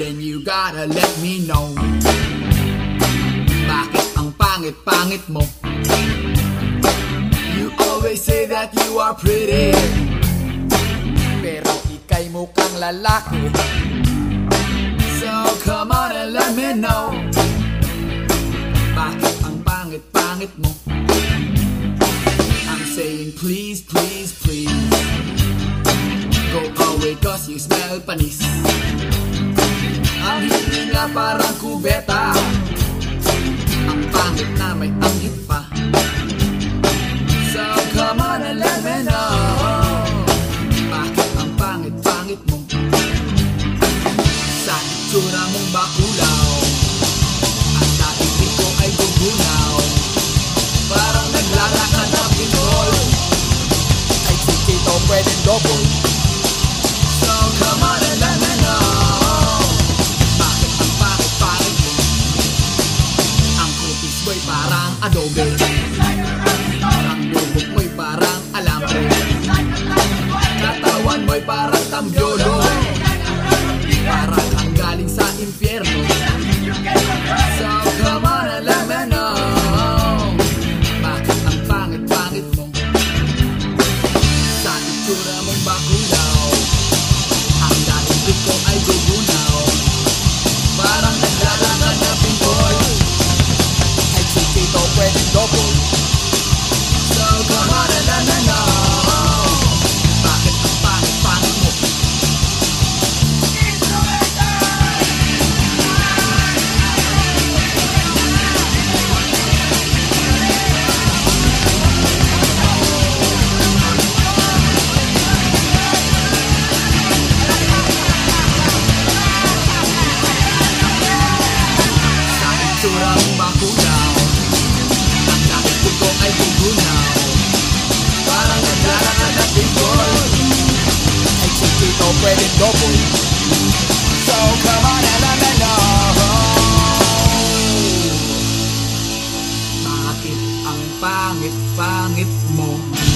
Then you gotta let me know. Bakit ang pangit-pangit mo? You always say that you are pretty. Pero ikay mukhang lalaki. So come on and let me know. Bakit ang pangit-pangit mo? I'm saying please, please, please. Go away cause you smell panis Ang hindi nga parang kubeta. Ang pangit na may anghit pa. So come on and let me know Bakit ang pangit-pangit mo Sa itsura mong bakulaw? Ang dating ko ay gugunaw Parang naglalakad na pinol Ay si Tito pwedeng double adobe. Ang lubog mo'y parang alambre. Katawan mo'y parang tambyolo Parang ang galing sa impyerno. natutunaw Ang sakit ko ay gugunaw Parang naglalaan at tingkol Ay kung dito pwede double So come on and let me know Bakit ang pangit-pangit mo?